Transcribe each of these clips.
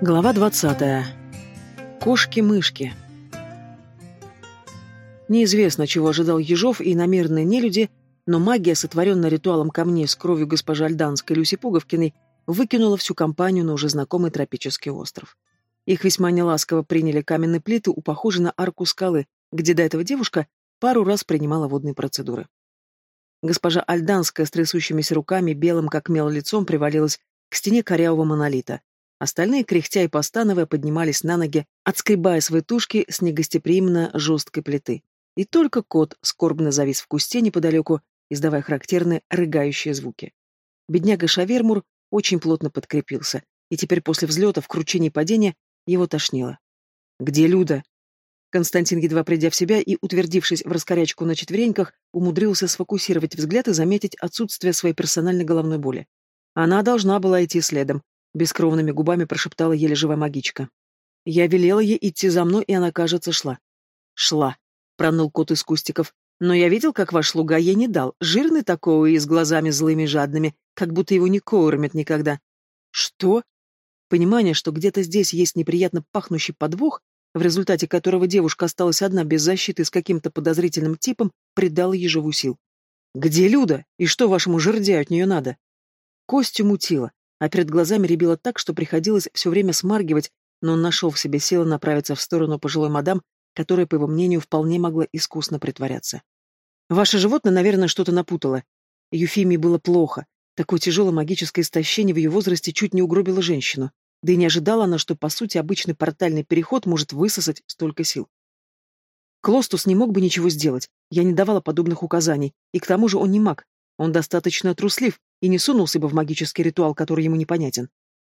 Глава 20. Кошки-мышки. Неизвестно, чего ожидал Ежов и иномерные нелюди, но магия, сотворенная ритуалом камней с кровью госпожи Альданской Люси Пуговкиной, выкинула всю компанию на уже знакомый тропический остров. Их весьма неласково приняли каменные плиты у похожей на арку скалы, где до этого девушка пару раз принимала водные процедуры. Госпожа Альданская с трясущимися руками, белым как мел лицом, привалилась к стене корявого монолита. Остальные, кряхтя и постановая, поднимались на ноги, отскребая свои тушки с негостеприимно жесткой плиты. И только кот скорбно завис в кусте неподалеку, издавая характерные рыгающие звуки. Бедняга Шавермур очень плотно подкрепился, и теперь после взлета в кручении падения его тошнило. «Где Люда?» Константин, едва придя в себя и утвердившись в раскорячку на четвереньках, умудрился сфокусировать взгляд и заметить отсутствие своей персональной головной боли. Она должна была идти следом, Бескровными губами прошептала еле живая магичка. Я велела ей идти за мной, и она, кажется, шла. Шла, проныл кот из кустиков. Но я видел, как ваш слуга ей не дал. Жирный такой и с глазами злыми жадными, как будто его не кормят никогда. Что? Понимание, что где-то здесь есть неприятно пахнущий подвох, в результате которого девушка осталась одна без защиты с каким-то подозрительным типом, придало ежову сил. «Где Люда? И что вашему жердяю от нее надо?» Костю мутило а перед глазами рябило так, что приходилось все время смаргивать, но он нашел в себе силы направиться в сторону пожилой мадам, которая, по его мнению, вполне могла искусно притворяться. «Ваше животное, наверное, что-то напутало. Юфимии было плохо. Такое тяжелое магическое истощение в ее возрасте чуть не угробило женщину. Да и не ожидала она, что, по сути, обычный портальный переход может высосать столько сил. Клостус не мог бы ничего сделать. Я не давала подобных указаний. И к тому же он не маг. Он достаточно труслив, и не сунулся бы в магический ритуал, который ему непонятен.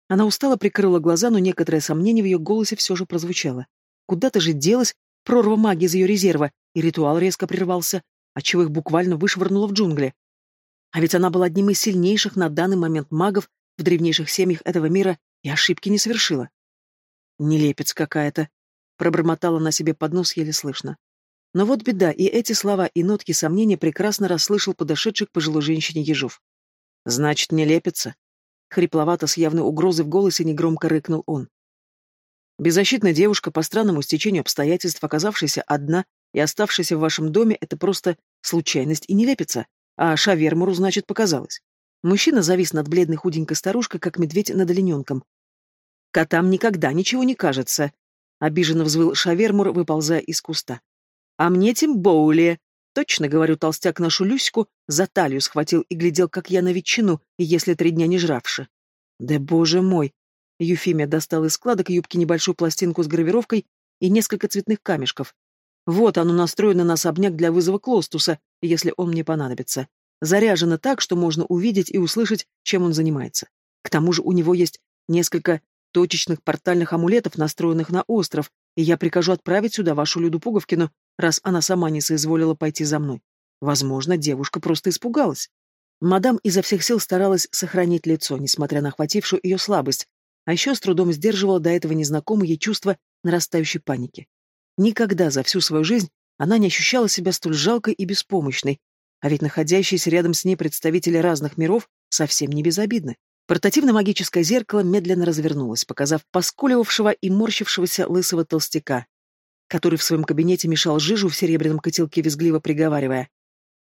Она устало прикрыла глаза, но некоторое сомнение в ее голосе все же прозвучало. Куда-то же делась прорва магии из ее резерва, и ритуал резко прервался, отчего их буквально вышвырнуло в джунгли. А ведь она была одним из сильнейших на данный момент магов в древнейших семьях этого мира и ошибки не совершила. «Нелепец какая-то», — пробормотала на себе под нос еле слышно. Но вот беда, и эти слова и нотки сомнения прекрасно расслышал подошедший к пожилой женщине Ежов. Значит, не лепится. Хрипловато с явной угрозой в голосе негромко рыкнул он. Беззащитная девушка, по странному стечению обстоятельств, оказавшаяся одна и оставшаяся в вашем доме, это просто случайность и не лепится, а шавермуру, значит, показалось. Мужчина завис над бледной худенькой старушкой, как медведь над олененком. «Котам никогда ничего не кажется», — обиженно взвыл шавермур, выползая из куста. «А мне тем более», Точно, говорю, толстяк нашу Люську за талию схватил и глядел, как я на ветчину, если три дня не жравши. Да боже мой! Юфимия достала из складок юбки небольшую пластинку с гравировкой и несколько цветных камешков. Вот оно настроено на особняк для вызова Клостуса, если он мне понадобится. Заряжено так, что можно увидеть и услышать, чем он занимается. К тому же у него есть несколько точечных портальных амулетов, настроенных на остров, и я прикажу отправить сюда вашу Люду Пуговкину раз она сама не соизволила пойти за мной. Возможно, девушка просто испугалась. Мадам изо всех сил старалась сохранить лицо, несмотря на охватившую ее слабость, а еще с трудом сдерживала до этого незнакомое ей чувство нарастающей паники. Никогда за всю свою жизнь она не ощущала себя столь жалкой и беспомощной, а ведь находящиеся рядом с ней представители разных миров совсем не безобидны. Портативное магическое зеркало медленно развернулось, показав поскуливавшего и морщившегося лысого толстяка, который в своем кабинете мешал жижу в серебряном котелке, визгливо приговаривая.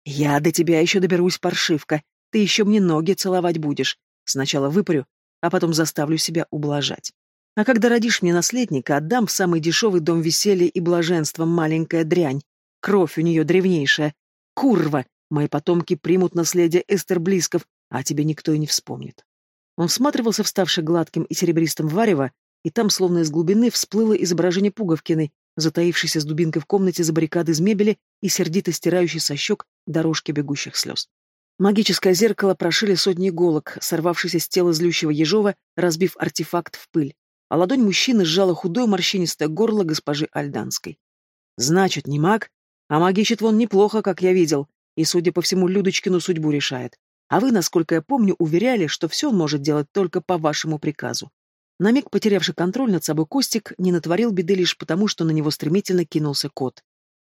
«Я до тебя еще доберусь, паршивка. Ты еще мне ноги целовать будешь. Сначала выпарю, а потом заставлю себя ублажать. А когда родишь мне наследника, отдам в самый дешевый дом веселья и блаженства маленькая дрянь. Кровь у нее древнейшая. Курва! Мои потомки примут наследие Эстер Близков, а тебе никто и не вспомнит». Он всматривался в ставший гладким и серебристым варево, и там, словно из глубины, всплыло изображение Пуговкиной, затаившийся с дубинкой в комнате за баррикадой из мебели и сердито стирающий со щек дорожки бегущих слез. Магическое зеркало прошили сотни иголок, сорвавшись с тела злющего Ежова, разбив артефакт в пыль, а ладонь мужчины сжала худое морщинистое горло госпожи Альданской. «Значит, не маг, а магичит вон неплохо, как я видел, и, судя по всему, Людочкину судьбу решает. А вы, насколько я помню, уверяли, что все он может делать только по вашему приказу. На миг потерявший контроль над собой Костик не натворил беды лишь потому, что на него стремительно кинулся кот.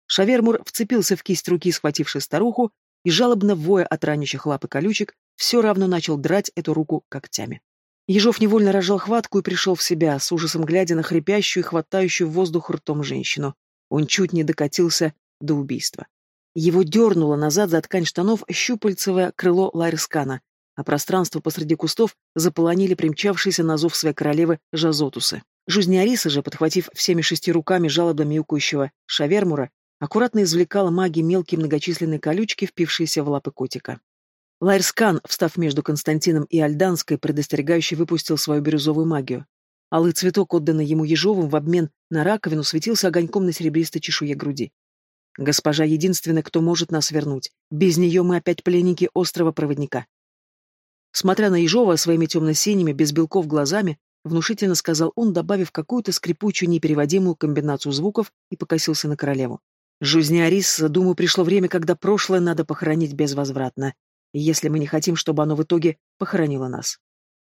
Шавермур вцепился в кисть руки, схватившей старуху, и, жалобно воя от ранящих лап и колючек, все равно начал драть эту руку когтями. Ежов невольно рожал хватку и пришел в себя, с ужасом глядя на хрипящую и хватающую воздух ртом женщину. Он чуть не докатился до убийства. Его дернуло назад за ткань штанов щупальцевое крыло Лайрскана, а пространство посреди кустов заполонили примчавшиеся на зов своей королевы Жазотусы. Жузниариса же, подхватив всеми шести руками жалобно мяукающего шавермура, аккуратно извлекала магией мелкие многочисленные колючки, впившиеся в лапы котика. Лайрскан, встав между Константином и Альданской, предостерегающе выпустил свою бирюзовую магию. Алый цветок, отданный ему Ежовым в обмен на раковину, светился огоньком на серебристой чешуе груди. Госпожа единственная, кто может нас вернуть. Без нее мы опять пленники острова проводника. Смотря на Ежова своими темно-синими, без белков глазами, внушительно сказал он, добавив какую-то скрипучую, непереводимую комбинацию звуков и покосился на королеву. Жузня Арис, думаю, пришло время, когда прошлое надо похоронить безвозвратно, если мы не хотим, чтобы оно в итоге похоронило нас.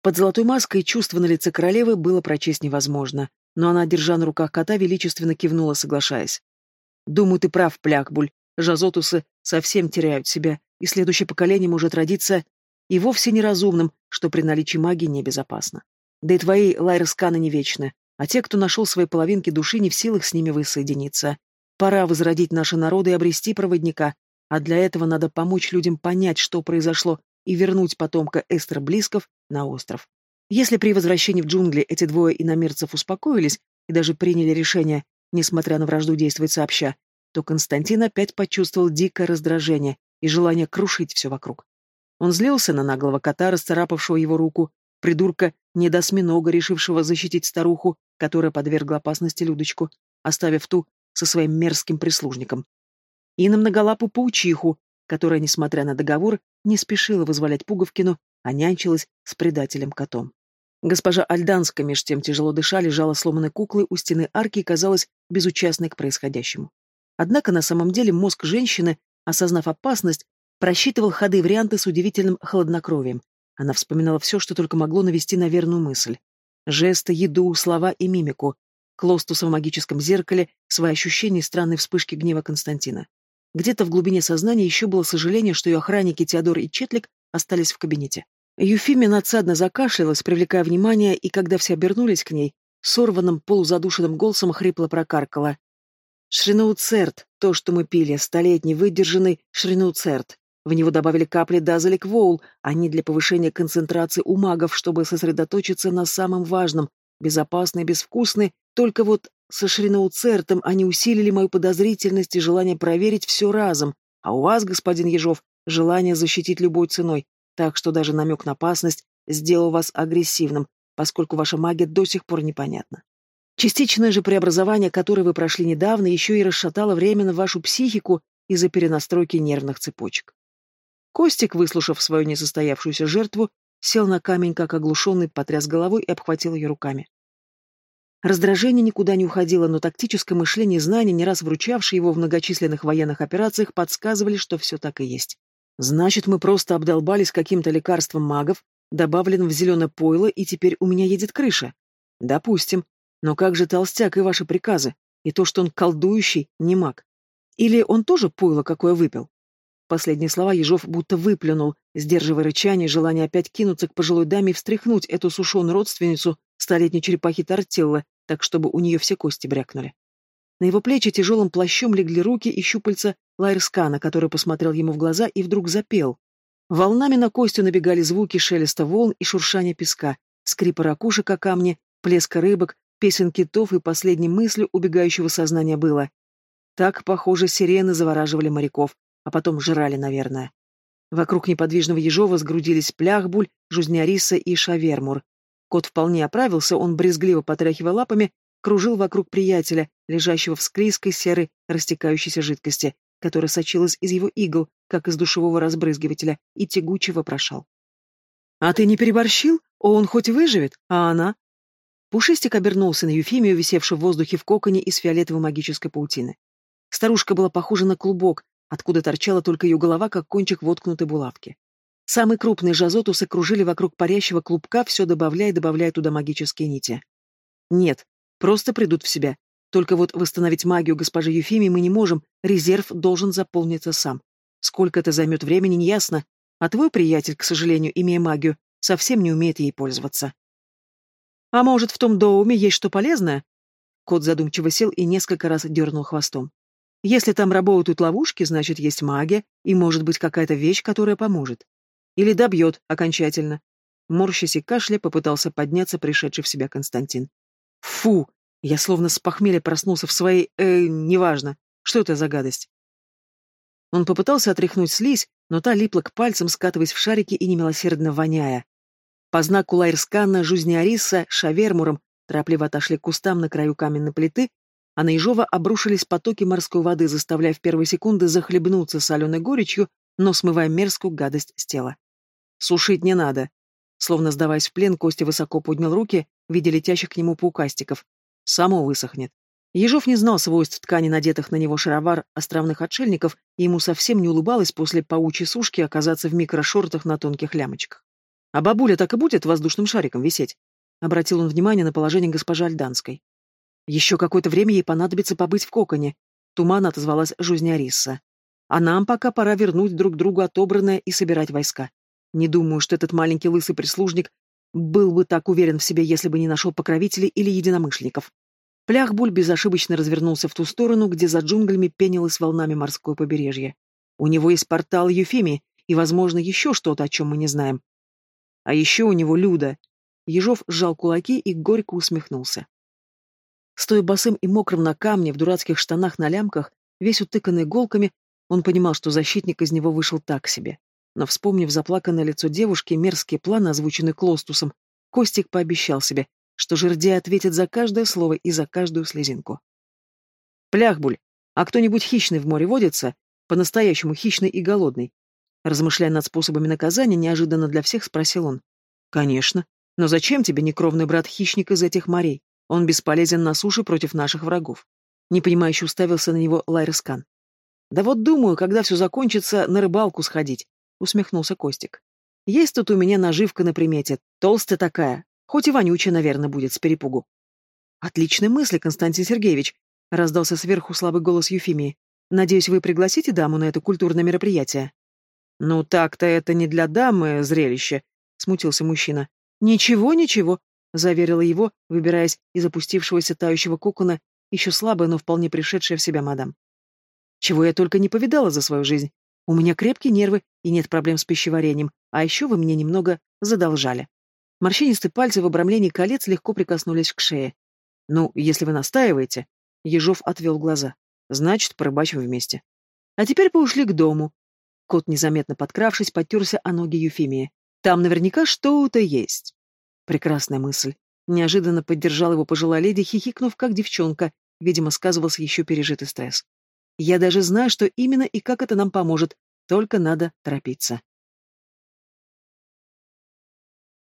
Под золотой маской чувство на лице королевы было прочесть невозможно, но она, держа на руках кота, величественно кивнула, соглашаясь. Думаю, ты прав, Плякбуль. Жазотусы совсем теряют себя, и следующее поколение может родиться и вовсе неразумным, что при наличии магии небезопасно. Да и твои лайрсканы не вечны, а те, кто нашел свои половинки души, не в силах с ними воссоединиться. Пора возродить наши народы и обрести проводника, а для этого надо помочь людям понять, что произошло, и вернуть потомка Эстер Близков на остров. Если при возвращении в джунгли эти двое иномерцев успокоились и даже приняли решение несмотря на вражду действовать сообща, то Константин опять почувствовал дикое раздражение и желание крушить все вокруг. Он злился на наглого кота, расцарапавшего его руку, придурка недосминога, решившего защитить старуху, которая подвергла опасности Людочку, оставив ту со своим мерзким прислужником. И на многолапую паучиху, которая, несмотря на договор, не спешила вызволять Пуговкину, а нянчилась с предателем-котом. Госпожа Альданская меж тем тяжело дыша лежала сломанной куклой у стены арки и казалась безучастной к происходящему. Однако на самом деле мозг женщины, осознав опасность, просчитывал ходы и варианты с удивительным хладнокровием. Она вспоминала все, что только могло навести на верную мысль. Жесты, еду, слова и мимику. Клостуса в магическом зеркале, свои ощущения и странные вспышки гнева Константина. Где-то в глубине сознания еще было сожаление, что ее охранники Теодор и Четлик остались в кабинете. Юфимия надсадно закашлялась, привлекая внимание, и когда все обернулись к ней, сорванным, полузадушенным голосом хрипло прокаркала. «Шринауцерт, то, что мы пили, столетний, выдержанный шринауцерт. В него добавили капли дазалик воул, они для повышения концентрации у магов, чтобы сосредоточиться на самом важном, безопасный, безвкусный, только вот со шринауцертом они усилили мою подозрительность и желание проверить все разом, а у вас, господин Ежов, желание защитить любой ценой, так что даже намек на опасность сделал вас агрессивным, поскольку ваша магия до сих пор непонятна. Частичное же преобразование, которое вы прошли недавно, еще и расшатало временно вашу психику из-за перенастройки нервных цепочек. Костик, выслушав свою несостоявшуюся жертву, сел на камень, как оглушенный, потряс головой и обхватил ее руками. Раздражение никуда не уходило, но тактическое мышление и знания, не раз вручавшие его в многочисленных военных операциях, подсказывали, что все так и есть. Значит, мы просто обдолбались каким-то лекарством магов, добавленным в зеленое пойло, и теперь у меня едет крыша. Допустим. Но как же толстяк и ваши приказы? И то, что он колдующий, не маг. Или он тоже пойло какое выпил? Последние слова Ежов будто выплюнул, сдерживая рычание, желание опять кинуться к пожилой даме и встряхнуть эту сушеную родственницу столетней черепахи Тортеллы, так чтобы у нее все кости брякнули. На его плечи тяжелым плащом легли руки и щупальца Лайрскана, который посмотрел ему в глаза и вдруг запел. Волнами на Костю набегали звуки шелеста волн и шуршания песка, скрипа ракушек о камне, плеска рыбок, песен китов и последней мыслью убегающего сознания было. Так, похоже, сирены завораживали моряков, а потом жрали, наверное. Вокруг неподвижного Ежова сгрудились Пляхбуль, Жузняриса и Шавермур. Кот вполне оправился, он брезгливо потряхивая лапами, кружил вокруг приятеля, лежащего в склизкой серой растекающейся жидкости, которая сочилась из его игл, как из душевого разбрызгивателя, и тягуче вопрошал. «А ты не переборщил? О, он хоть выживет, а она?» Пушистик обернулся на Юфимию, висевшую в воздухе в коконе из фиолетовой магической паутины. Старушка была похожа на клубок, откуда торчала только ее голова, как кончик воткнутой булавки. Самые крупные жазотусы кружили вокруг парящего клубка, все добавляя и добавляя туда магические нити. Нет, просто придут в себя. Только вот восстановить магию госпожи Юфимии мы не можем, резерв должен заполниться сам. Сколько это займет времени, неясно, а твой приятель, к сожалению, имея магию, совсем не умеет ей пользоваться. А может, в том доуме есть что полезное? Кот задумчиво сел и несколько раз дернул хвостом. Если там работают ловушки, значит, есть магия, и может быть какая-то вещь, которая поможет. Или добьет окончательно. Морщась и кашля попытался подняться пришедший в себя Константин. Фу! Я словно с похмелья проснулся в своей... Э, неважно. Что это за гадость? Он попытался отряхнуть слизь, но та липла к пальцам, скатываясь в шарики и немилосердно воняя. По знаку Лайрскана, Жузниариса, Шавермуром торопливо отошли к кустам на краю каменной плиты, а на Ежова обрушились потоки морской воды, заставляя в первые секунды захлебнуться соленой горечью, но смывая мерзкую гадость с тела. «Сушить не надо». Словно сдаваясь в плен, Костя высоко поднял руки, видя летящих к нему паукастиков. «Само высохнет». Ежов не знал свойств ткани надетых на него шаровар островных отшельников, и ему совсем не улыбалось после паучьей сушки оказаться в микрошортах на тонких лямочках. «А бабуля так и будет воздушным шариком висеть?» — обратил он внимание на положение госпожи Альданской. Еще какое-то время ей понадобится побыть в коконе. Туман отозвалась Жузняриса. А нам пока пора вернуть друг другу отобранное и собирать войска. Не думаю, что этот маленький лысый прислужник был бы так уверен в себе, если бы не нашел покровителей или единомышленников. Пляхбуль безошибочно развернулся в ту сторону, где за джунглями пенилось волнами морское побережье. У него есть портал Юфими и, возможно, еще что-то, о чем мы не знаем. А еще у него Люда. Ежов сжал кулаки и горько усмехнулся. Стоя босым и мокрым на камне, в дурацких штанах на лямках, весь утыканный иголками, он понимал, что защитник из него вышел так себе. Но, вспомнив заплаканное лицо девушки и мерзкие планы, озвученные Клостусом, Костик пообещал себе, что жердяй ответит за каждое слово и за каждую слезинку. «Пляхбуль, а кто-нибудь хищный в море водится? По-настоящему хищный и голодный?» Размышляя над способами наказания, неожиданно для всех спросил он. «Конечно. Но зачем тебе некровный брат-хищник из этих морей? Он бесполезен на суше против наших врагов. Непонимающе уставился на него Лайрскан. «Да вот думаю, когда все закончится, на рыбалку сходить», — усмехнулся Костик. «Есть тут у меня наживка на примете, толстая такая, хоть и вонючая, наверное, будет с перепугу». «Отличные мысли, Константин Сергеевич», — раздался сверху слабый голос Юфимии. «Надеюсь, вы пригласите даму на это культурное мероприятие?» «Ну так-то это не для дамы зрелище», — смутился мужчина. «Ничего, ничего», — заверила его, выбираясь из опустившегося тающего кокона, еще слабая, но вполне пришедшая в себя мадам. «Чего я только не повидала за свою жизнь. У меня крепкие нервы и нет проблем с пищеварением, а еще вы мне немного задолжали». Морщинистые пальцы в обрамлении колец легко прикоснулись к шее. «Ну, если вы настаиваете...» Ежов отвел глаза. «Значит, порыбачим вместе». «А теперь поушли к дому». Кот, незаметно подкравшись, подтерся о ноги Юфимии. «Там наверняка что-то есть». Прекрасная мысль. Неожиданно поддержал его пожилая леди, хихикнув, как девчонка. Видимо, сказывался еще пережитый стресс. Я даже знаю, что именно и как это нам поможет, только надо торопиться.